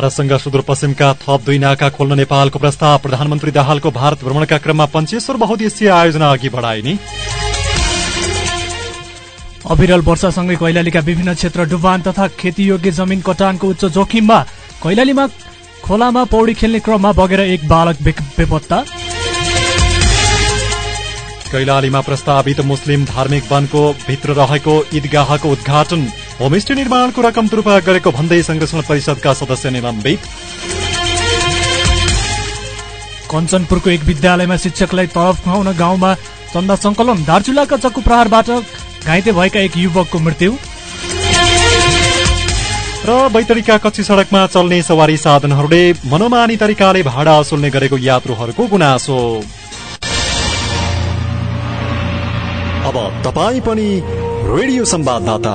भारतसँग सुदूरपश्चिमका थप दुई नाका खोल्न नेपालको प्रस्ताव प्रधानमन्त्री दाहालको भारत भ्रमणका क्रममा पञ्चेश्वर बहुद्देशीय आयोजना अघि बढाइने अविरल वर्षासँगै कैलालीका विभिन्न क्षेत्र डुबान तथा खेतीयोग्य जमिन कटानको उच्च जोखिममा कैलालीमा खोलामा पौडी खेल्ने क्रममा बगेर एक बालक बेपत्ता। कैलालीमा प्रस्तावित मुस्लिम धार्मिक वनको भित्र रहेको ईदगाहको उद्घाटन। होमस्टे निर्माणको रकम दुरूपयोग गरेको भन्दै संरक्षण परिषदका सदस्य निलम्बित कञ्चनपुरको एक विद्यालयमा शिक्षकलाई तलब खुवाउन गाउँमा चन्दा संकलन दार्चुलाका चक्कु प्रहारबाट घाइते भएका एक युवकको मृत्यु। र बैतडीका कच्ची सड़कमा चल्ने सवारी साधनहरूले मनोमानी तरिकाले भाडा असुल्ने गरेको यात्रुहरूको गुनासो। अब तपाईँ पनि रेडियो संवाददाता।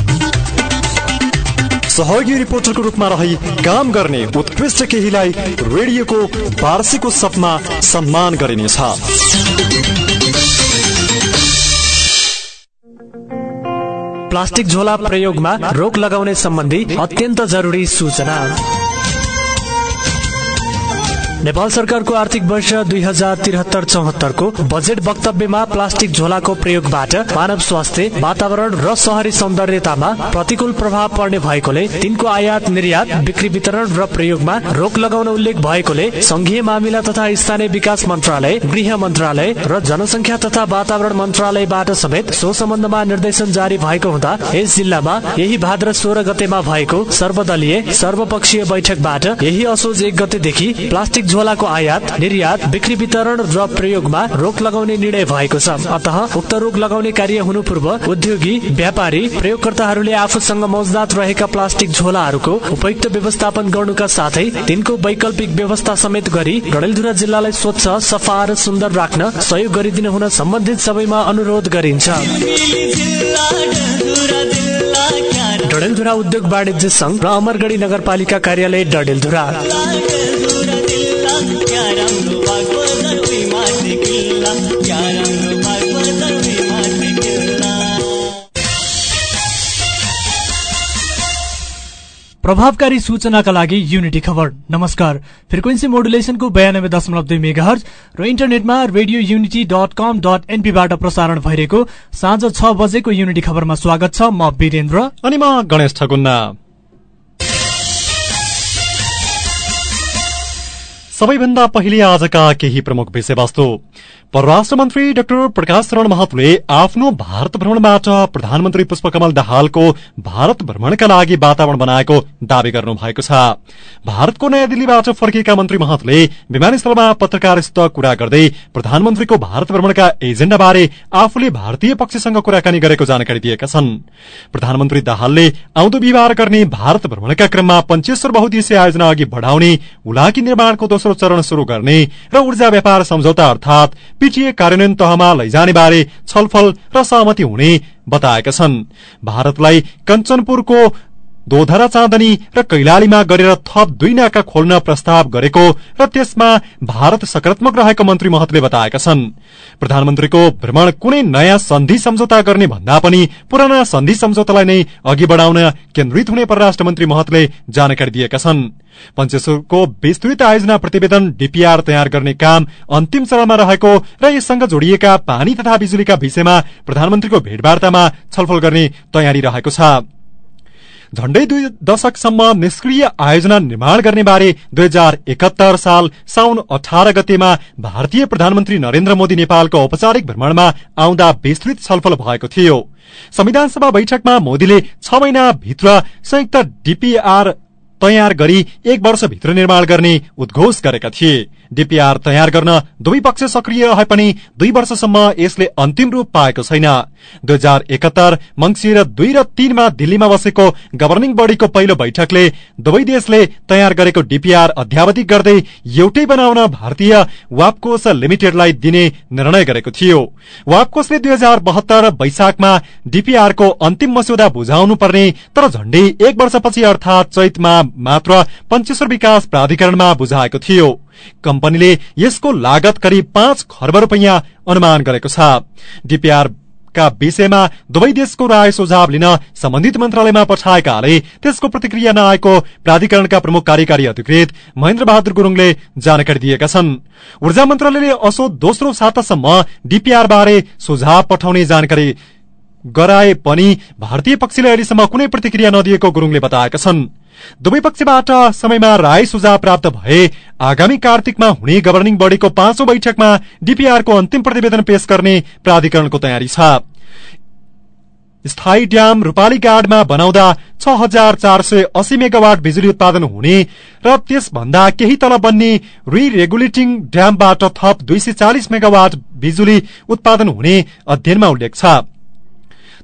सहयोगी रिपोर्टरको रूपमा रही काम गर्ने उत्कृष्ट केहीलाई रेडियोको वार्षिक उत्सवमा सम्मान गरिनेछ। प्लास्टिक झोला प्रयोगमा रोक लगाउने सम्बन्धी अत्यन्त जरुरी सूचना। नेपाल सरकारको आर्थिक वर्ष दुई हजार त्रिहत्तर चौहत्तरको बजेट वक्तव्यमा प्लास्टिक झोलाको प्रयोगबाट मानव स्वास्थ्य वातावरण र शहरी सौन्दर्यतामा प्रतिकूल प्रभाव पर्ने भएकोले तिनको आयात निर्यात बिक्री वितरण र प्रयोगमा रोक लगाउन उल्लेख भएकोले संघीय मामिला तथा स्थानीय विकास मन्त्रालय गृह मन्त्रालय र जनसङ्ख्या तथा वातावरण मन्त्रालयबाट समेत सो सम्बन्धमा निर्देशन जारी भएको हुँदा यस जिल्लामा यही भाद्र सोह्र गतेमा भएको सर्वदलीय सर्वपक्षीय बैठकबाट यही असोज एक गतेदेखि प्लास्टिक झोलाको आयात निर्यात बिक्री वितरण र प्रयोगमा रोक लगाउने निर्णय भएको छ। अत उक्त रोक लगाउने कार्य हुनु पूर्व उद्योगी व्यापारी प्रयोगकर्ताहरूले आफूसँग मौजदात रहेका प्लास्टिक झोलाहरूको उपयुक्त व्यवस्थापन गर्नुका साथै तिनको वैकल्पिक व्यवस्था समेत गरी गणेलधुरा जिल्लालाई स्वच्छ सफा र सुन्दर राख्न सहयोग गरिदिनु हुन सम्बन्धित सबैमा अनुरोध गरिन्छ। डडेलधुरा उद्योग वाणिज्य संघ र अमरगढी नगरपालिका कार्यालय डडेलधुरा। प्रभावकारी सूचनाका लागि युनिटी खबर। नमस्कार। फ्रिक्वेन्सी मोडुलेसनको बयानब्बे दशमलव दुई मेगा र इन्टरनेटमा radio unity dot com dot एनपीबाट प्रसारण भइरहेको साँझ छ बजेको युनिटी खबरमा स्वागत छ म वीरेन्द्र। अनि म गणेश ठकुन्ना। सबैभन्दा पहिले आजका केही प्रमुख विषयवस्तु। परराष्ट्र मन्त्री डाक्टर प्रकाश शरण महतले आफ्नो भारत भ्रमणबाट प्रधानमन्त्री पुष्पकमल दाहालको भारत भ्रमणका लागि वातावरण बनाएको दावी गर्नु भएको छ। भारतको नयाँ दिल्लीबाट फर्किएका मन्त्री महतले विमानस्थलमा पत्रकारसित कुरा गर्दै प्रधानमन्त्रीको भारत भ्रमणका एजेण्डा बारे आफूले भारतीय पक्षसँग कुराकानी गरेको जानकारी दिएका छन्। प्रधानमन्त्री दाहालले आउँदो बिहिबार गर्ने भारत भ्रमणका क्रममा पञ्चेश्वर बहुद्देशीय आयोजना अघि बढ़ाउने उलाकी निर्माणको दोस्रो चरण शुरू गर्ने र ऊर्जा व्यापार सम्झौता अर्थात पीटीए कार्यान्वयन तहमा लैजाने बारे छलफल र सहमति हुने बताएका छन्। भारतलाई कञ्चनपुरको दोधरा चाँदनी र कैलालीमा गरेर थप दुई नाका खोल्न प्रस्ताव गरेको र त्यसमा भारत सकारात्मक रहेको मन्त्री महतले बताएका छन्। प्रधानमन्त्रीको भ्रमण कुनै नयाँ सन्धि सम्झौता गर्ने भन्दा पनि पुराना सन्धि सम्झौतालाई नै अघि बढ़ाउन केन्द्रित हुने परराष्ट्र मन्त्री महतले जानकारी दिएका छन्। पञ्चेश्वरको विस्तृत आयोजना प्रतिवेदन डीपीआर तयार गर्ने काम अन्तिम चरणमा रहेको र यससँग जोडिएका पानी तथा बिजुलीका विषयमा प्रधानमन्त्रीको भेटवार्तामा छलफल गर्ने तयारी रहेको छ। झण्डै दुई दशकसम्म निष्क्रिय आयोजना निर्माण गर्ने बारे दुई हजार एकहत्तर साल साउन अठार गतेमा भारतीय प्रधानमन्त्री नरेन्द्र मोदी नेपालको औपचारिक भ्रमणमा आउँदा विस्तृत छलफल भएको थियो। संविधान सभा बैठकमा मोदीले छ महिनाभित्र संयुक्त डीपीआर तयार गरी एक वर्षभित्र निर्माण गर्ने उद्घोष गरेका थिए। डीपीआर तयार गर्न दुवै पक्ष सक्रिय रहे पनि दुई वर्षसम्म यसले अन्तिम रूप पाएको छैन। दुई हजार एकहत्तर मंगिर दुई र तीनमा दिल्लीमा बसेको गभर्निङ बडीको पहिलो बैठकले दुवै देशले तयार गरेको डीपीआर अध्यावधिक गर्दै एउटै बनाउन भारतीय वापकोष लिमिटेडलाई दिने निर्णय गरेको थियो। वापकोषले दुई हजार बहत्तर वैशाखमा डीपीआरको अन्तिम मस्यौदा बुझाउनु पर्ने तर झण्डै एक वर्षपछि अर्थात चैतमा मात्र पञ्चेश्वर विकास प्राधिकरणमा बुझाएको थियो। कम्पनीले यसको लागत करिब पाँच खर्ब रूपियाँ अनुमान गरेको छ। डीपीआर का विषयमा दुवै देशको राय सुझाव लिन सम्बन्धित मन्त्रालयमा पठाएकाले त्यसको प्रतिक्रिया नआएको प्राधिकरणका प्रमुख कार्यकारी अधिकृत महेन्द्र बहादुर गुरूङले जानकारी दिएका छन्। ऊर्जा मन्त्रालयले असो दोस्रो सातासम्म डीपीआर बारे सुझाव पठाउने जानकारी गराए पनि भारतीय पक्षले अहिलेसम्म कुनै प्रतिक्रिया नदिएको गुरूङले बताएका छन्। दुवै पक्षबाट समयमा राय सुझाव प्राप्त भए आगामी कार्तिकमा हुने गभर्निङ बडीको पाँचौं बैठकमा डीपीआरको अन्तिम प्रतिवेदन पेश गर्ने प्राधिकरणको तयारी छ। स्थायी ड्याम रूपाली गाडमा बनाउँदा छ हजार चार सय अस्सी मेगावाट बिजुली उत्पादन हुने र त्यसभन्दा केही तल बन्ने रि रेगुलेटिङ ड्यामबाट थप दुई सय चालिस मेगावाट बिजुली उत्पादन हुने अध्ययनमा उल्लेख छ।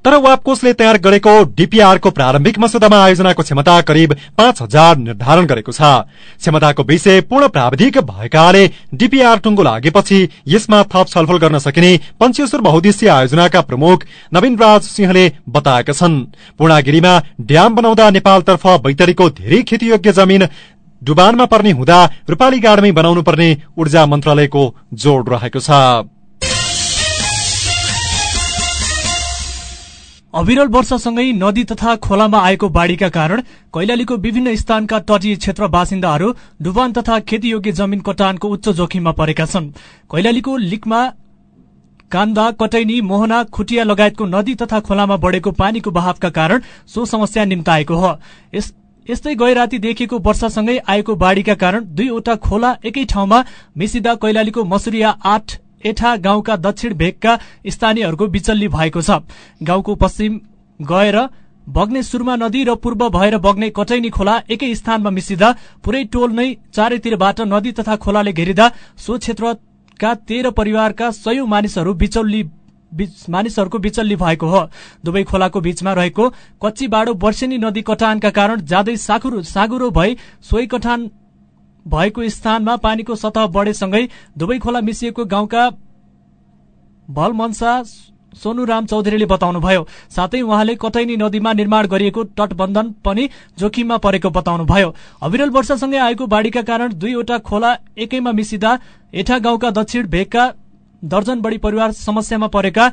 तर वापकोषले तयार गरेको डीपीआरको प्रारम्भिक मसौदामा आयोजनाको क्षमता करिब पाँच हजार निर्धारण गरेको छ। क्षमताको विषय पूर्ण प्राविधिक भएकाले डीपीआर टुङ्गो लागेपछि यसमा थप छलफल गर्न सकिने पञ्चेश्वर बहुद्देश्य आयोजनाका प्रमुख नवीन राज सिंहले बताएका छन्। पूर्णागिरीमा ड्याम बनाउँदा नेपालतर्फ बैतरीको धेरै खेतीयोग्य जमीन डुबानमा पर्ने हुँदा रूपाली गाडमै बनाउनु पर्ने ऊर्जा मन्त्रालयको जोड़ रहेको छ। अविरल वर्षासँगै नदी तथा खोलामा आएको बाढ़ीका कारण कैलालीको विभिन्न स्थानका तटीय क्षेत्र बासिन्दाहरू डुबान तथा खेतीयोग्य जमीन कटानको उच्च जोखिममा परेका छन्। कैलालीको लिकमा कान्दा कटैनी मोहना खुटिया लगायतको नदी तथा खोलामा बढ़ेको पानीको बहावका कारण सो समस्या निम्ताएको हो। यस्तै गै राति देखिएको वर्षासँगै आएको बाढ़ीका कारण दुईवटा खोला एकै ठाउँमा मिसिदा कैलालीको मसुरिया आठ एठा गाउँका दक्षिण भेगका स्थानीयहरूको विचल्ली भएको छ। गाउँको पश्चिम गएर बग्ने सुरमा नदी र पूर्व भएर बग्ने कटैनी खोला एकै स्थानमा मिसिँदा पुरै टोल नै चारैतिरबाट नदी तथा खोलाले घेरिँदा सो क्षेत्रका तेह्र परिवारका सयौं मानिसहरू बिचौली मानिसहरूको बिचल्ली भएको हो। दुवै खोलाको बीचमा रहेको कच्ची बाडो वर्षेनी नदी कटानका कारण जाँदै सागुरो भई सोही कटान भएको स्थानमा पानीको सतह बढेसँगै दुवै खोला मिसिएको गाउँका भलमन्सा सोनुराम चौधरीले बताउनुभयो। साथै उहाँले कटैनी नदीमा निर्माण गरिएको तटबन्धन पनि जोखिममा परेको बताउनुभयो। अविरल वर्षासँगै आएको बाढ़ीका कारण दुईवटा खोला एकैमा मिसिँदा एठा गाउँका दक्षिण भेगका दर्जन बढ़ी परिवार समस्यामा परेका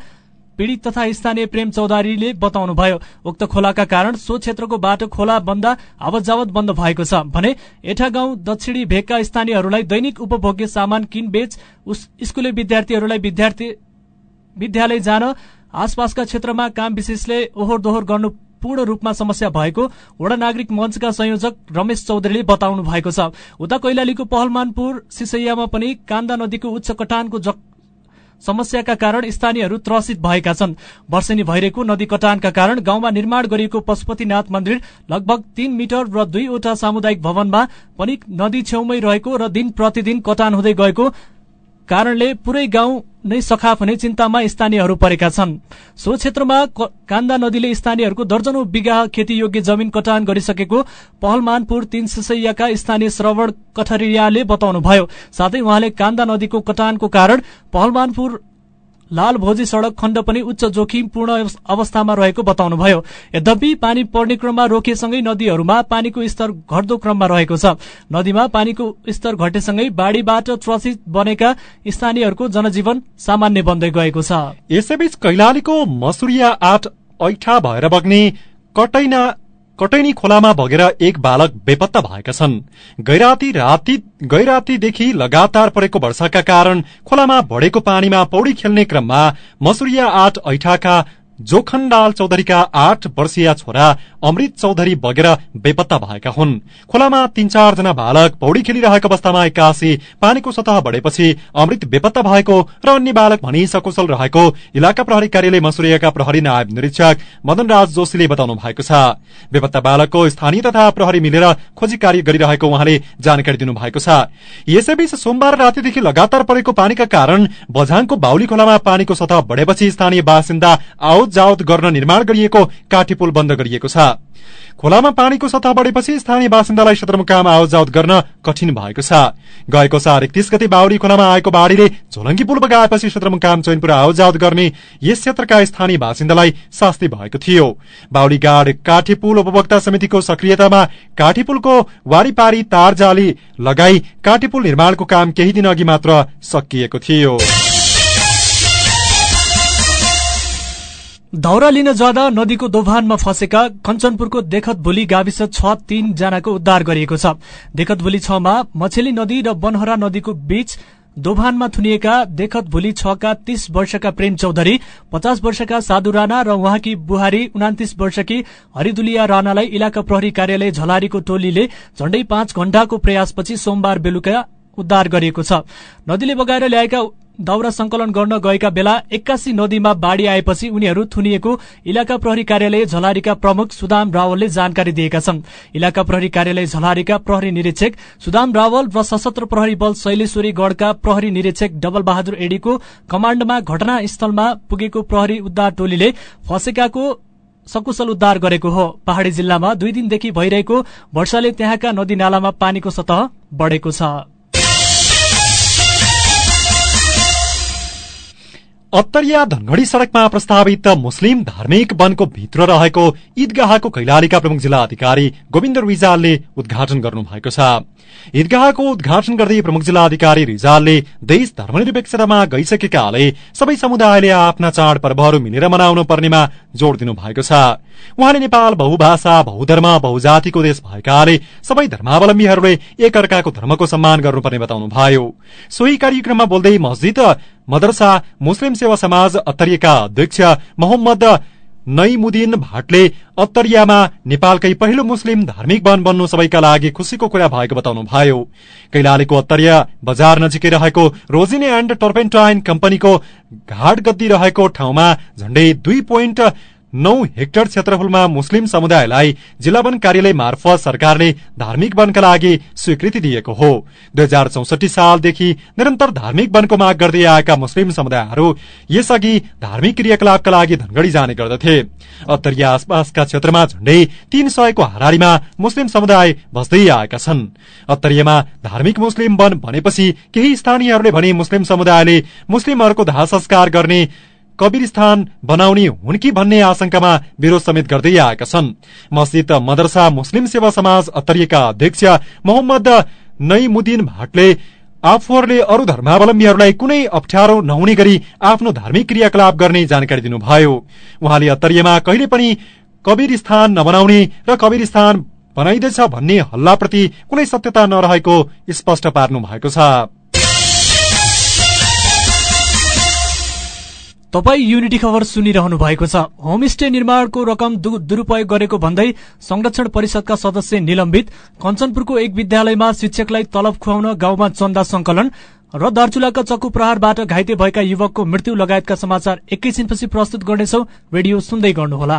पीड़ित तथा स्थानीय प्रेम चौधरीले बताउनुभयो उक्त खोलाका कारण सो क्षेत्रको बाटो खोला बन्द आवत जावत बन्द भएको छ भने एठा गाउँ दक्षिणी भेगका स्थानीयहरूलाई दैनिक उपभोग्य सामान किनबेच स्कूले विद्यार्थीहरूलाई विद्यार्थी विद्यालय जान आसपासका क्षेत्रमा काम विशेषले ओहोर दोहोर गर्नु पूर्ण रूपमा समस्या भएको वडा नागरिक मञ्चका संयोजक रमेश चौधरीले बताउनु भएको छ। उता कैलालीको पहलमानपुर सिसैयामा पनि कान्दा नदीको उच्च कटानको समस्याका कारण स्थानीयहरू त्रसित भएका छन्। वर्षेनी भइरहेको नदी कटानका कारण गाउँमा निर्माण गरिएको पशुपतिनाथ मन्दिर लगभग तीन मिटर र दुईवटा सामुदायिक भवनमा पनि नदी छेउमै रहेको र दिन प्रतिदिन कटान हुँदै गएको कारणले पुरै गाउँ नै सखाफ हुने चिन्तामा स्थानीयहरू परेका छन्। सो क्षेत्रमा कान्दा नदीले स्थानीयहरूको दर्जनौ बिघा खेतीयोग्य जमिन कटान गरिसकेको पहलमानपुर तीन सिसैयाका स्थानीय श्रवण कठरियाले बताउनुभयो। साथै उहाँले कान्दा नदीको कटानको कारण पहलमानपुर लाल भोजी सड़क खण्ड पनि उच्च जोखिमपूर्ण अवस्थामा रहेको बताउनुभयो। यद्यपि पानी पर्ने क्रममा रोकिएसँगै नदीहरूमा पानीको स्तर घट्दो क्रममा रहेको छ। नदीमा पानीको स्तर घटेसँगै बाढ़ीबाट त्रसित बनेका स्थानीयहरूको जनजीवन सामान्य बन्दै गएको छ। यसैबीच कैलालीको मसुरिया आठ ऐठा भएर बग्ने कटैना कटैनी खोलामा बगेर एक बालक बेपत्ता भएका छन्। गैराती राति गैरातीदेखि लगातार परेको वर्षाका कारण खोलामा बढेको पानीमा पौडी खेल्ने क्रममा मसुरिया आठ ऐठाका जोखनलाल चौधरीका आठ वर्षीय छोरा अमृत चौधरी बगेर बेपत्ता भएका हुन्। खोलामा तीन चारजना बालक पौडी खेलिरहेको अवस्थामा एक्कासी पानीको सतह बढेपछि अमृत बेपत्ता भएको र अन्य बालक भनी सकुशल रहेको इलाका प्रहरी कार्यालय मसुरियाका प्रहरी नायब निरीक्षक मदन राज जोशीले बताउनु भएको छ। बेपत्ता बालकको स्थानीय तथा प्रहरी मिलेर खोजी कार्य गरिरहेको उहाँले जानकारी दिनुभएको छ। यसैबीच सोमबार रातिदेखि लगातार परेको पानीका कारण बझाङको बाउली खोलामा पानीको सतह बढेपछि स्थानीय बासिन्दा आवत जावत गर्न निर्माण गरिएको काठी पुल बन्द गरिएको छ। खोलामा पानीको सतह बढेपछि स्थानीय बासिन्दालाई सदरमुकाम आवत जावत गर्न कठिन भएको छ। गएको सार एकतीस गते बाउरी खोलामा आएको बाढ़ीले झोलङ्गी पुल बगाएपछि सदरमुकाम चैनपुर आवत जावत गर्ने यस क्षेत्रका स्थानीय बासिन्दालाई शास्ति भएको थियो। बाउरी गाड काठी पुल उपभोक्ता समितिको सक्रियतामा काठी पुलको वारीपारी तार जाली लगाई काठी पुल निर्माणको काम केही दिन अघि मात्र सकिएको थियो। दाउरा लिन जाँदा नदीको दोभानमा फँसेका कञ्चनपुरको देखतभोली गाविस छ तीनजनाको उद्धार गरिएको छ। देखतभोली छमा मछेली नदी र बनहरा नदीको बीच दोभानमा थुनिएका देखतभोली छका तीस वर्षका प्रेम चौधरी पचास वर्षका साधु राणा र उहाँकी बुहारी उनातिस वर्षकी हरिदुलिया राणालाई इलाका प्रहरी कार्यालय झलारीको टोलीले झण्डै पाँच घण्टाको प्रयासपछि सोमबार बेलुका उद्धार गरिएको छ। नदीले बगाएर ल्याएका दाउरा संकलन गर्न गएका बेला एक्कासी नदीमा बाढ़ी आएपछि उनीहरू थुनिएको इलाका प्रहरी कार्यालय झलारीका प्रमुख सुदाम रावलले जानकारी दिएका छन्। इलाका प्रहरी कार्यालय झलारीका प्रहरी निरीक्षक सुदाम रावल र सशस्त्र प्रहरी बल शैलेश्वरी गढ़का प्रहरी निरीक्षक डबल बहादुर एडीको कमाण्डमा घटनास्थलमा पुगेको प्रहरी उद्धार टोलीले फँसेकाको सकुशल उद्धार गरेको हो। पहाड़ी जिल्लामा दुई दिनदेखि भइरहेको वर्षाले त्यहाँका नदी नालामा पानीको सतह बढ़ेको छ। अत्तरिया धनगढ़ी सड़कमा प्रस्तावित मुस्लिम धार्मिक वनको भित्र रहेको ईदगाहको कैलालीका प्रमुख जिल्ला अधिकारी गोविन्द रिजालले उद्घाटन गर्नु भएको छ। ईदगाहको उद्घाटन गर्दै प्रमुख जिल्ला अधिकारी रिजालले देश धर्मनिरपेक्षतामा गइसकेकाले सबै समुदायले आफ्ना चाड पर्वहरू मिलेर मनाउनु पर्नेमा जोड़ दिनु भएको छ। उहाँले नेपाल बहुभाषा बहुधर्म बहुजातिको देश भएकाले सबै धर्मावलम्बीहरूले एक अर्काको धर्मको सम्मान गर्नुपर्ने बताउनु भयो सोही कार्यक्रममा बोल्दै मस्जिद मदरसा मुस्लिम सेवा समाज अत्तरियाका अध्यक्ष मोहम्मद नईमुद्दिन भाटले अत्तरियामा नेपालकै पहिलो मुस्लिम धार्मिक वन बन्नु सबैका लागि खुशीको कुरा भएको बताउनु भयो कैलालीको अत्तरिया बजार नजिकै रहेको रोजिन एण्ड टर्पेन्टाइन कम्पनीको घाट गद्दी रहेको ठाउँमा झण्डै दुई पोइन्ट नौ हेक्टर क्षेत्रफलमा मुस्लिम समुदायलाई जिल्ला वन कार्यालय मार्फत सरकारले धार्मिक वनका लागि स्वीकृति दिएको हो। दुई हजार चौसठी सालदेखि निरन्तर धार्मिक वनको माग गर्दै आएका मुस्लिम समुदायहरू यसअघि धार्मिक क्रियाकलापका लागि धनगढ़ी जाने गर्दथे। अत्तरिया आसपासका क्षेत्रमा झण्डै तीन सयको हारारीमा मुस्लिम समुदाय बस्दै आएका छन्। अत्तरियामा धार्मिक मुस्लिम वन भनेपछि केही स्थानीयहरूले भने मुस्लिम समुदायले मुस्लिमहरूको दाह संस्कार गर्ने कबिरस्थान बनाउने हुन् कि भन्ने आशंकामा विरोध समेत गर्दै आएका छन्। मस्जिद मदरसा मुस्लिम सेवा समाज अत्तरिएका अध्यक्ष मोहम्मद नईमुद्दिन भाटले आफूहरूले अरू धर्मावलम्बीहरूलाई कुनै अप्ठ्यारो नहुने गरी आफ्नो धार्मिक क्रियाकलाप गर्ने जानकारी दिनुभयो। उहाँले अत्तरियामा कहिले पनि कबिरस्थान नबनाउने र कबिरस्थान बनाइँदैछ भन्ने हल्लाप्रति कुनै सत्यता नरहेको स्पष्ट पार्नु भएको छ। तपाई युनिटी खबर सुनिरहनु भएको छ। होमस्टे निर्माणको रकम दुरूपयोग गरेको भन्दै संरक्षण परिषदका सदस्य निलम्बित। कञ्चनपुरको एक विद्यालयमा शिक्षकलाई तलब खुवाउन गाउँमा चन्दा संकलन र दार्चुलाका चक्कु प्रहारबाट घाइते भएका युवकको मृत्यु लगायतका समाचार एकैछिनपछि प्रस्तुत गर्नेछौ। रेडियो सुन्दै गर्नुहोला।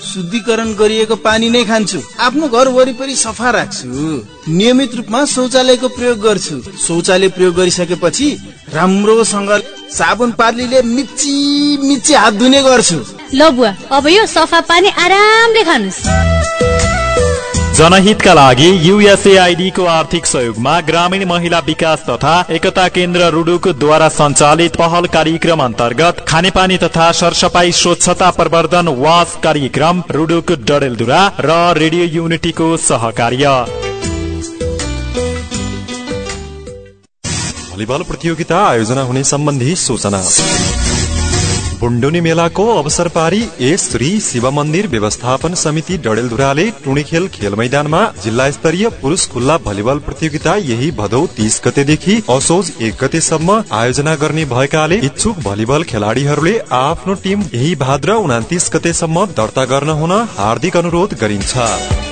शुद्धिकरण गरिएको पानी नै खान्छु। आफ्नो घर वरिपरि सफा राख्छु। नियमित रूपमा शौचालयको प्रयोग गर्छु। शौचालय प्रयोग गरिसकेपछि राम्रोसँग साबुन पार्लीले मिची मिची हात धुने गर्छु। ल बुवा अब यो सफा पानी आरामले खानुहोस् जनहितका लागि युएसएआईडी को आर्थिक सहयोगमा ग्रामीण महिला विकास तथा एकता केन्द्र रुडुकद्वारा सञ्चालित पहल कार्यक्रम अन्तर्गत खानेपानी तथा सरसफाई स्वच्छता प्रवर्धन वास कार्यक्रम रुडुक डडेलधुरा र रेडियो युनिटीको सहकार्य। भलिबल प्रतियोगिता आयोजना हुने सम्बन्धी सूचना। बुण्डुनी मेलाको अवसर पारी एस श्री शिव मन्दिर व्यवस्थापन समिति डडेलधुराले टुणीखेल खेल मैदानमा जिल्ला स्तरीय पुरूष खुल्ला भलिबल प्रतियोगिता यही भदौ तीस गतेदेखि असोज एक गतेसम्म आयोजना गर्ने भएकाले इच्छुक भलिबल खेलाड़ीहरूले आफ्नो टिम यही भाद्र उनातिस गतेसम्म दर्ता गर्न हुन हार्दिक अनुरोध गरिन्छ।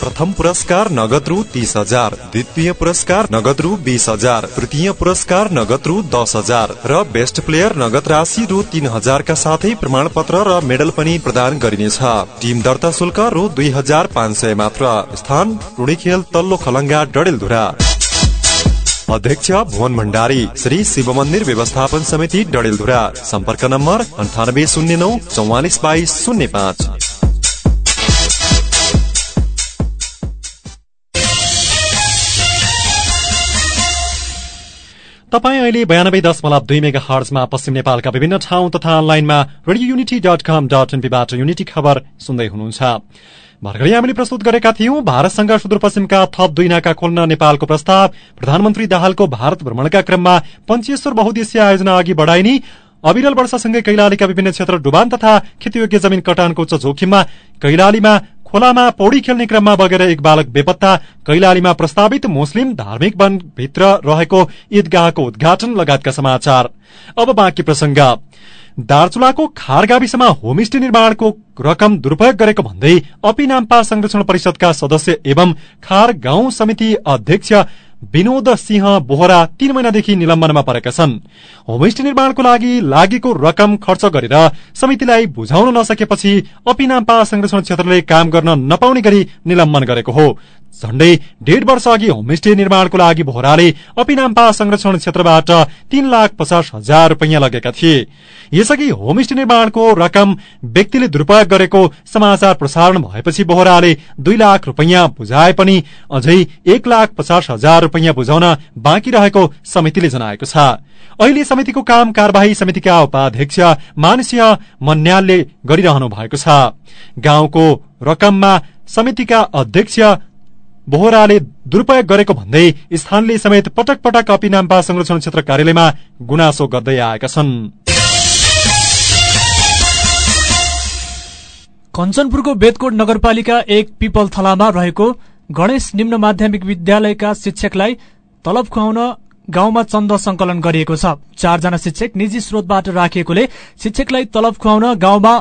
प्रथम पुरस्कार नगद रु तीस हजार। द्वितीय पुरस्कार नगद रु बीस हजार। तृतीय पुरस्कार नगद रु दस हजार। र बेस्ट प्लेयर नगद राशि रु तीन हजारका साथै प्रमाण पत्र र मेडल पनि प्रदान गरिनेछ। टिम दर्ता शुल्क रु दुई हजार पाँच सय मात्र। स्थान टुणीखेल तल्लो खलङ्गा डडेलधुरा। अध्यक्ष भुवन भण्डारी श्री शिव मन्दिर व्यवस्थापन समिति डडेलधुरा। सम्पर्क नम्बर अन्ठानब्बे शून्य नौ चौवालिस बाइस शून्य पाँच। तपाईँ अहिले बयानब्बे दशमलव दुई मेगा हर्जमा पश्चिम नेपालका विभिन्न ठाउँ तथा अनलाइनमा radio unity dot com dot एनपीबाट unity खबर सुन्दै हुनुहुन्छ। भर्खरै हामीले प्रस्तुत गरेका थियौं भारतसँग सुदूरपश्चिमका थप दुई नाका खोल्न नेपालको प्रस्ताव। प्रधानमन्त्री दाहालको भारत भ्रमणका क्रममा पञ्चेश्वर बहुद्देश्य आयोजना अघि बढाइने। अविरल वर्षासँगै कैलालीका विभिन्न क्षेत्र डुबान तथा खेतीयोग्य जमिन कटानको उच्च जोखिममा कैलालीमा खोलामा पौडी खेल्ने क्रममा बगेर एक बालक बेपत्ता कैलालीमा प्रस्तावित मुस्लिम धार्मिक वन भित्र रहेको ईदगाहको उद्घाटन लगायतका समाचार। अब बाँकी प्रसंग दार्चुलाको खार गाविसमा होमस्टे निर्माणको रकम दुरूपयोग गरेको भन्दै अपी नाम्पा संरक्षण परिषदका सदस्य एवं खार गाउँ समिति अध्यक्ष विनोद सिंह बोहरा तीन महिनादेखि निलम्बनमा परेका छन्। होमस्टे निर्माणको लागि लागेको रकम खर्च गरेर समितिलाई बुझाउन नसकेपछि अपिनाम्पा संरक्षण क्षेत्रले काम गर्न नपाउने गरी निलम्बन गरेको हो। झण्डै डेढ वर्ष अघि होमस्टे निर्माणको लागि बोहराले अपिनाम्पा संरक्षण क्षेत्रबाट तीन लाख पचास हजार रूपियाँ लगेका थिए। यसअघि होमस्टे निर्माणको रकम व्यक्तिले दुरूपयोग गरेको समाचार प्रसारण भएपछि बोहराले दुई लाख रूपियाँ बुझाए पनि अझै एक लाख पचास हजार रूपियाँ बुझाउन बाँकी रहेको समितिले जनाएको छ। अहिले समितिको काम कार्यवाही समितिका उपाध्यक्ष मानसिंह मन्यालले गरिरहनु भएको छ। गाउँको रकममा समितिका अध्यक्ष बोहराले दुरूपयोग गरेको भन्दै स्थानले समेत पटक पटक अपिनाम्पा संरक्षण क्षेत्र कार्यालयमा गुनासो गर्दै आएका छन्। कञ्चनपुरको बेदकोट नगरपालिका एक पिपल थलामा रहेको गणेश निम्न माध्यमिक विद्यालयका शिक्षकलाई तलब खुवाउन गाउँमा चन्द संकलन गरिएको छ। चारजना शिक्षक निजी स्रोतबाट राखिएकोले शिक्षकलाई तलब खुवाउन गाउँमा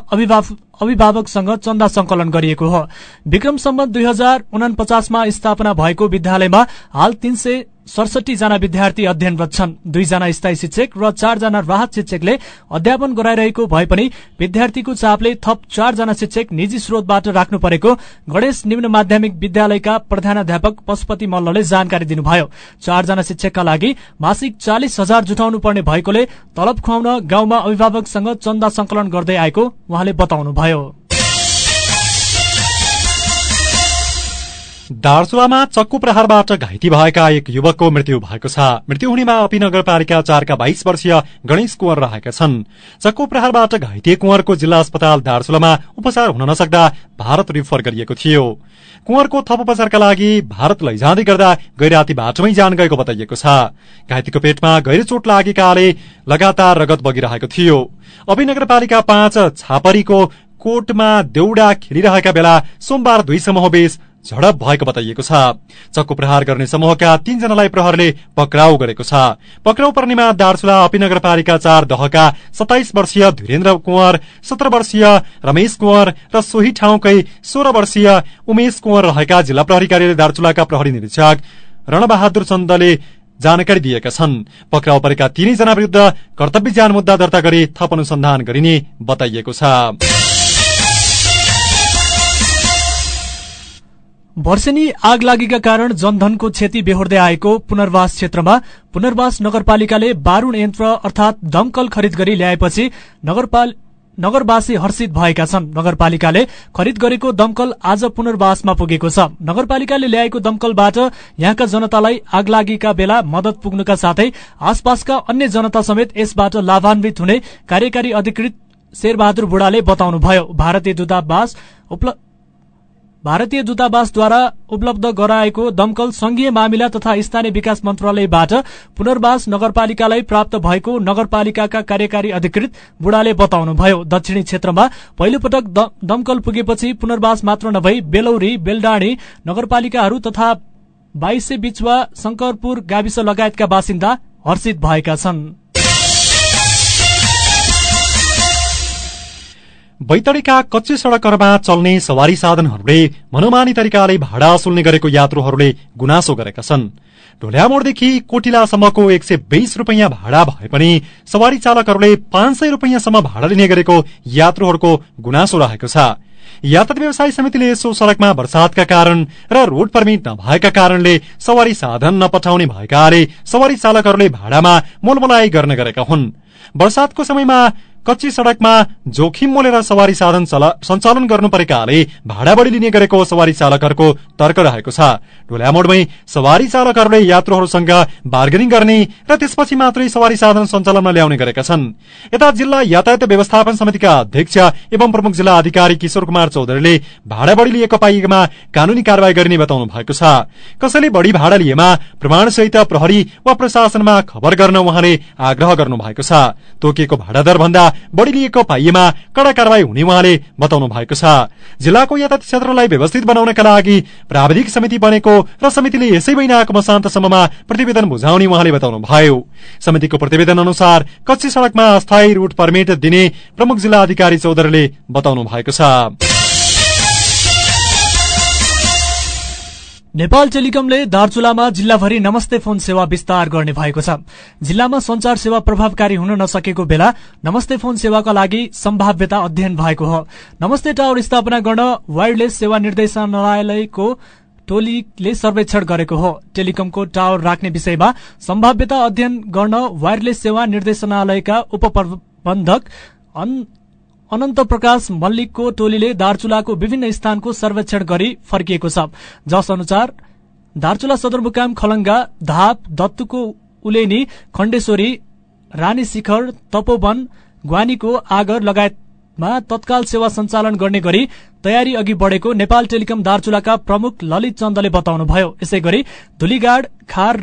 अभिभावकसँग चन्दा संकलन गरिएको हो। विक्रम सम्बन्ध दुई हजार उनापचासमा स्थापना भएको विद्यालयमा हाल तीन सय सडसठी जना विद्यार्थी अध्ययनरत छन्। दुईजना स्थायी शिक्षक र चारजना राहत शिक्षकले अध्यापन गराइरहेको भए पनि विद्यार्थीको चापले थप चारजना शिक्षक निजी स्रोतबाट राख्नु परेको गणेश निम्न माध्यमिक विद्यालयका प्रधानाध्यापक पशुपति मल्लले जानकारी दिनुभयो। चारजना शिक्षकका लागि मासिक चालिस हजार जुटाउनु पर्ने भएकोले तलब खुवाउन गाउँमा अभिभावकसँग चन्दा संकलन गर्दै आएको उहाँले बताउनुभयो। दार्चुलामा चक्कु प्रहारबाट घाइते भएका एक युवकको मृत्यु भएको छ। मृत्यु हुनेमा अपी नगरपालिका चारका बाइस वर्षीय गणेश कुंवर रहेका छन्। चक्कु प्रहारबाट घाइते कुंवरको जिल्ला अस्पताल दार्चुलामा उपचार हुन नसक्दा भारत रिफर गरिएको थियो। कुंवरको थप उपचारका लागि भारत लैजाँदै गर्दा गैराती बाटोमै जान गएको बताइएको छ। घाइतेको पेटमा गैर चोट लागेकाले लगातार रगत बगिरहेको थियो। अभि नगरपालिका पाँच छापरीको कोटमा देउडा खेलिरहेका बेला सोमबार दुई समूहबीच झडप भएको बताइएको छ। चक्कु प्रहार गर्ने समूहका तीनजनालाई प्रहरले पक्राउ गरेको छ। पक्राउ पर्नेमा दार्चुला अपी नगरपालिका चार दहका सताइस वर्षीय धीरेन्द्र कुंवर सत्र वर्षीय रमेश कुंवर र सोही ठाउँकै सोह्र वर्षीय उमेश कुंवर रहेका जिल्ला प्रहरी कार्यालय दार्चुलाका प्रहरी निरीक्षक रणबहादुर चन्दले जानकारी दिएका छन्। पक्राउ परेका तीनैजना विरूद्ध कर्तव्य ज्यान मुद्दा दर्ता गरी थप अनुसन्धान गरिने बताइएको छ। वर्षेनी आग लागेका कारण जनधनको क्षति बेहोर्दै आएको पुनर्वास क्षेत्रमा पुनर्वास नगरपालिकाले बारूण यन्त्र अर्थात दमकल खरिद गरी ल्याएपछि नगरवासी हर्षित भएका छन्। नगरपालिकाले खरिद गरेको दमकल आज पुनर्वासमा पुगेको छ। नगरपालिकाले ल्याएको दमकलबाट यहाँका जनतालाई आगलागीका बेला मदत पुग्नुका साथै आसपासका अन्य जनता समेत यसबाट लाभान्वित हुने कार्यकारी अधिकृत शेरबहादुर बुढाले बताउनुभयो। भारतीय दूतावास भारतीय दूतावासद्वारा उपलब्ध गराएको दमकल संघीय मामिला तथा स्थानीय विकास मन्त्रालयबाट पुनर्वास नगरपालिकालाई प्राप्त भएको नगरपालिकाका कार्यकारी अधिकृत बुढाले बताउनुभयो। दक्षिणी क्षेत्रमा पहिलो पटक दमकल पुगेपछि पुनर्वास मात्र नभई बेलौरी बेलडाँडी नगरपालिकाहरू तथा बाइसे बिचुवा शंकरपुर गाविस लगायतका बासिन्दा हर्षित भएका छनृ। बैतडीका कच्चे सड़कहरूमा चल्ने सवारी साधनहरूले मनोमानी तरिकाले भाडा असुल्ने गरेको यात्रुहरूले गुनासो गरेका छन्। ढोल्यामोडदेखि कोटिलासम्मको एक सय बीस रूपियाँ भाडा भए पनि सवारी चालकहरूले पाँच सय रूपियाँसम्म भाडा लिने गरेको यात्रुहरूको गुनासो रहेको छ। यातायात व्यवसाय समितिले यसो सड़कमा वर्षातका कारण र रोड पर्मिट नभएका कारणले सवारी साधन नपठाउने भएकाले सवारी चालकहरूले भाडामा मोलमोलाई गर्ने गरेका हुन्। वर्षातको समयमा कच्ची सड़कमा जोखिम मोलेर सवारी साधन सञ्चालन गर्नु परेकाले भाडा बढ़ी लिने गरेको सवारी चालकहरूको तर्क रहेको छ। ढोल्यामोडमै सवारी चालकहरूले यात्रुहरूसँग बार्गेनिङ गर्ने र त्यसपछि मात्रै सवारी साधन सञ्चालनमा ल्याउने गरेका छन्। यता जिल्ला यातायात व्यवस्थापन समितिका अध्यक्ष एवं प्रमुख जिल्ला अधिकारी किशोर कुमार चौधरीले भाडा बढ़ी लिएको पाइएमा कानूनी कार्यवाही गरिने बताउनु भएको छ। कसैले बढ़ी भाडा लिएमा प्रमाणसहित प्रहरी वा प्रशासनमा खबर गर्न उहाँले आग्रह गर्नु भएको छ। तोकिएको भाडा दर भन्दा बढ़ी लिएको पाइएमा कड़ा कार्यवाही हुने उहाँले बताउनु भएको छ। जिल्लाको यातायात क्षेत्रलाई व्यवस्थित बनाउनका लागि प्राविधिक समिति बनेको र समितिले यसै महिनाको मसान्तसम्ममा प्रतिवेदन बुझाउने उहाँले बताउनु भयो समितिको प्रतिवेदन अनुसार कच्ची सड़कमा अस्थायी रूट पर्मिट दिने प्रमुख जिल्ला अधिकारी चौधरीले बताउनु भएको छ। नेपाल टेलिकमले दार्चुलामा जिल्लाभरि नमस्ते फोन सेवा विस्तार गर्ने भएको छ। जिल्लामा संचार सेवा प्रभावकारी हुन नसकेको बेला नमस्ते फोन सेवाका लागि सम्भाव्यता अध्ययन भएको हो। नमस्ते टावर स्थापना गर्न वायरलेस सेवा निर्देशनालयको टोलीले सर्वेक्षण गरेको हो। टेलिकमको टावर राख्ने विषयमा सम्भाव्यता अध्ययन गर्न वायरलेस सेवा निर्देशनालयका उपप्रबन्धक अनन्त प्रकाश मल्लिकको टोलीले दार्चुलाको विभिन्न स्थानको सर्वेक्षण गरी फर्किएको छ। जस अनुसार दार्चुला सदरमुकाम खलंगा धाप दत्तुको उलेनी खण्डेश्वरी रानी शिखर तपोवन ग्वानीको आगर लगायतमा तत्काल सेवा सञ्चालन गर्ने गरी तयारी अघि बढ़ेको नेपाल टेलिकम दार्चुलाका प्रमुख ललित चन्दले बताउनुभयो। यसै गरी धुलीगाड खार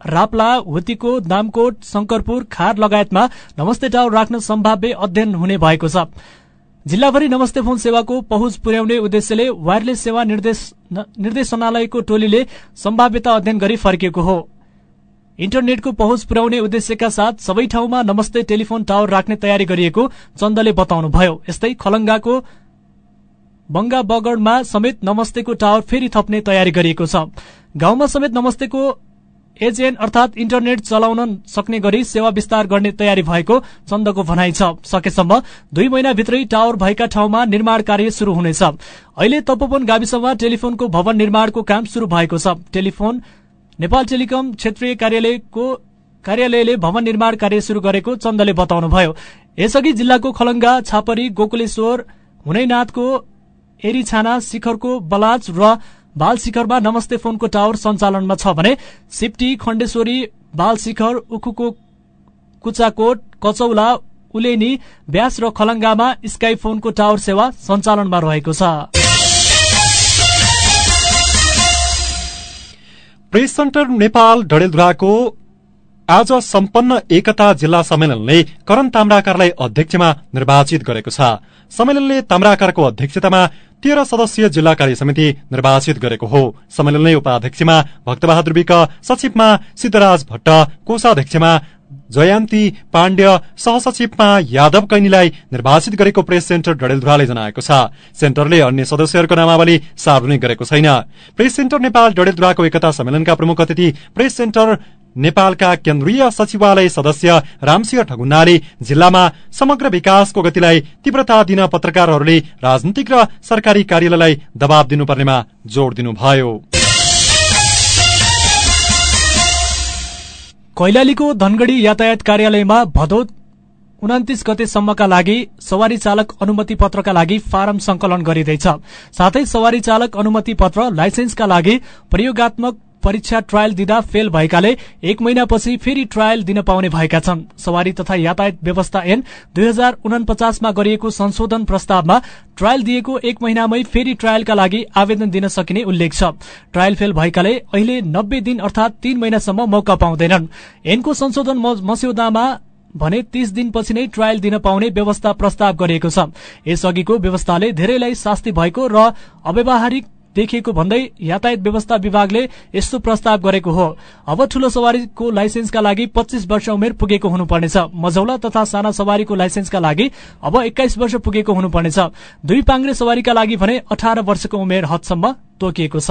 राप्ला हुतीको दामकोट शंकरपुर खार लगायतमा नमस्ते टावर राख्न सम्भाव्य अध्ययन हुने भएको छ। जिल्लाभरि नमस्ते फोन सेवाको पहुँच पुर्याउने उद्देश्यले वायरलेस सेवा निर्देशनालयको टोलीले सम्भाव्यता अध्ययन गरी फर्किएको हो। इन्टरनेटको पहुँच पुर्याउने उद्देश्यका साथ सबै ठाउँमा नमस्ते टेलिफोन टावर राख्ने तयारी गरिएको चन्दले बताउनुभयो। यस्तै खलंगाको बंगा बगड़मा समेत नमस्तेको टावर फेरि थप्ने तयारी गरिएको छ। गाउँमा समेत नमस्तेको एजेएन अर्थात इन्टरनेट चलाउन सक्ने गरी सेवा विस्तार गर्ने तयारी भएको चन्दको भनाइ छ। सकेसम्म दुई महिनाभित्रै टावर भएका ठाउँमा निर्माण कार्य शुरू हुनेछ। अहिले तपोवन गाविसमा टेलिफोनको भवन निर्माणको काम शुरू भएको छ। टेलिफोन नेपाल टेलिकम क्षेत्रीय कार्यालयको कार्यालयले भवन निर्माण कार्य शुरू गरेको चन्दले बताउनुभयो। यसअघि जिल्लाको खलंगा छापरी गोकुलेश्वर हुनैनाथको एरीछाना शिखरको बलाज र बाल शिखरमा नमस्ते फोनको टावर सञ्चालनमा छ भने सिप्टी खण्डेश्वरी बाल शिखर उखुको कुचाकोट कचौला उलेनी ब्यास र खलंगामा स्काई फोनको टावर सेवा सञ्चालनमा रहेको छ। प्रेस सेन्टर नेपाल डडेलधुराको आज सम्पन्न एकता जिल्ला सम्मेलनले करण ताम्राकारलाई अध्यक्षमा निर्वाचित गरेको छ। सम्मेलनले ताम्राकारको अध्यक्षतामा तेह्र सदस्यीय जिल्ला कार्य समिति निर्वाचित गरेको हो। सम्मेलनले उपाध्यक्षमा भक्तबहादुर विक सचिवमा सिद्धराज भट्ट कोषाध्यक्षमा जयन्ती पाण्ड्य सहसचिवमा यादव कैनीलाई निर्वाचित गरेको प्रेस सेन्टर डडेलधुराले जनाएको छ। सेन्टरले अन्य सदस्यहरूको नामावली सार्वजनिक गरेको छैन। प्रेस सेन्टर नेपाल डडेलधुराको एकता सम्मेलनका प्रमुख अतिथि प्रेस सेन्टर नेपालका केन्द्रीय सचिवालय सदस्य रामसिंह ठगुन्नाले जिल्लामा समग्र विकासको गतिलाई तीव्रता दिन पत्रकारहरूले राजनीतिक र सरकारी कार्यालयलाई दबाव दिनुपर्नेमा जोड़ दिनुभयो। कैलालीको धनगढ़ी यातायात कार्यालयमा भदौ उन्तिस गतेसम्मका लागि सवारी चालक अनुमति पत्रका लागि फारम संकलन गरिँदैछ। साथै सवारी चालक अनुमति पत्र लाइसेन्सका लागि प्रयोगत्मक परीक्षा ट्रायल दिँदा फेल भएकाले एक महिनापछि फेरि ट्रायल दिन पाउने भएका छन्। सवारी तथा यातायात व्यवस्था ऐन दुई हजार गरिएको संशोधन प्रस्तावमा ट्रायल दिएको एक महिनामै फेरि ट्रायलका लागि आवेदन दिन सकिने उल्लेख छ। ट्रायल फेल भएकाले अहिले नब्बे दिन अर्थात तीन महिनासम्म मौका पाउँदैनन्। ऐनको संशोधन मस्यौदामा भने तीस दिनपछि नै ट्रायल दिन पाउने व्यवस्था प्रस्ताव गरिएको छ। यसअघिको व्यवस्थाले धेरैलाई शास्ति भएको र अव्यवहारिक देखिएको भन्दै यातायात व्यवस्था विभागले यस्तो प्रस्ताव गरेको हो। अब ठूलो सवारीको लाइसेन्सका लागि पच्चीस वर्ष उमेर पुगेको हुनुपर्नेछ। मझौला तथा साना सवारीको लाइसेन्सका लागि अब एक्काइस वर्ष पुगेको हुनुपर्नेछ। दुई पाङ्रे सवारीका लागि भने अठार वर्षको उमेर हदसम्म तोकिएको छ।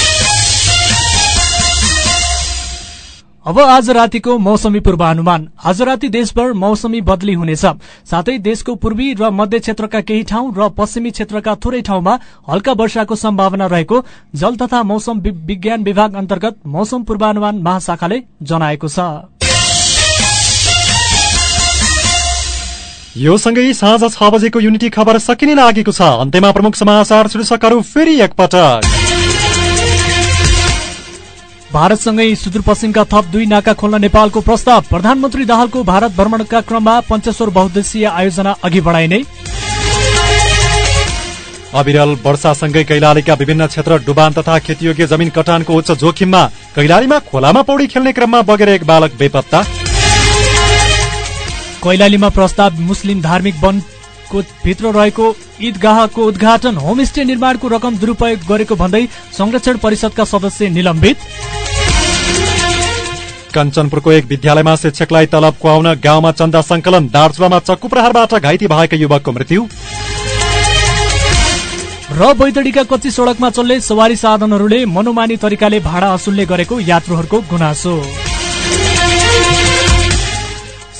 अब आज रातिको मौसमी पूर्वानुमान। आज राति देशभर मौसमी बदली हुनेछ। साथै देशको पूर्वी र मध्य क्षेत्रका केही ठाउँ र पश्चिमी क्षेत्रका थोरै ठाउँमा हल्का वर्षाको सम्भावना रहेको जल तथा मौसम विज्ञान विभाग अन्तर्गत मौसम पूर्वानुमान महाशाखाले जनाएको छ। यो सँगै साँझ छ बजेको युनिटी खबर सकिने लागेको छ। अन्त्यमा प्रमुख समाचार शीर्षकहरू फेरि एकपटक। भारतसँगै सुदूरपश्चिमका थप दुई नाका खोल्न नेपालको प्रस्ताव। प्रधानमन्त्री दाहालको भारत भ्रमणका क्रममा पञ्चेश्वर बहुद्देशीय आयोजना अघि बढाइने अविरल वर्षासँगै कैलालीका विभिन्न क्षेत्र डुबान तथा खेतीयोग्य जमिन कटानको उच्च जोखिममा कैलालीमा खोलामा पौडी खेल्ने क्रममा बगेर एक बालक बेपत्ता। कैलालीमा प्रस्ताव मुस्लिम धार्मिक वनको भित्र रहेको ईदगाहको उद्घाटन होमस्टे निर्माणको रकम दुरूपयोग गरेको भन्दै संरक्षण परिषदका सदस्य निलम्बित। कञ्चनपुरको एक विद्यालयमा शिक्षकलाई तलब खुवाउन गाउँमा चन्दा संकलन दार्चुलामा चक्कु प्रहारबाट घाइते भएका युवकको मृत्यु। र बैतडीका कच्ची सड़कमा चल्ने सवारी साधनहरूले मनोमानी तरिकाले भाडा असुल्ने गरेको यात्रुहरूको गुनासो।